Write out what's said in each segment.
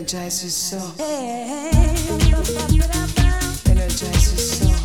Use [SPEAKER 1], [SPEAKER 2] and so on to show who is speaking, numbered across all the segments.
[SPEAKER 1] Energize your soul. Energize your soul.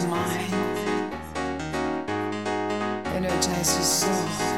[SPEAKER 1] your mind, energize your soul.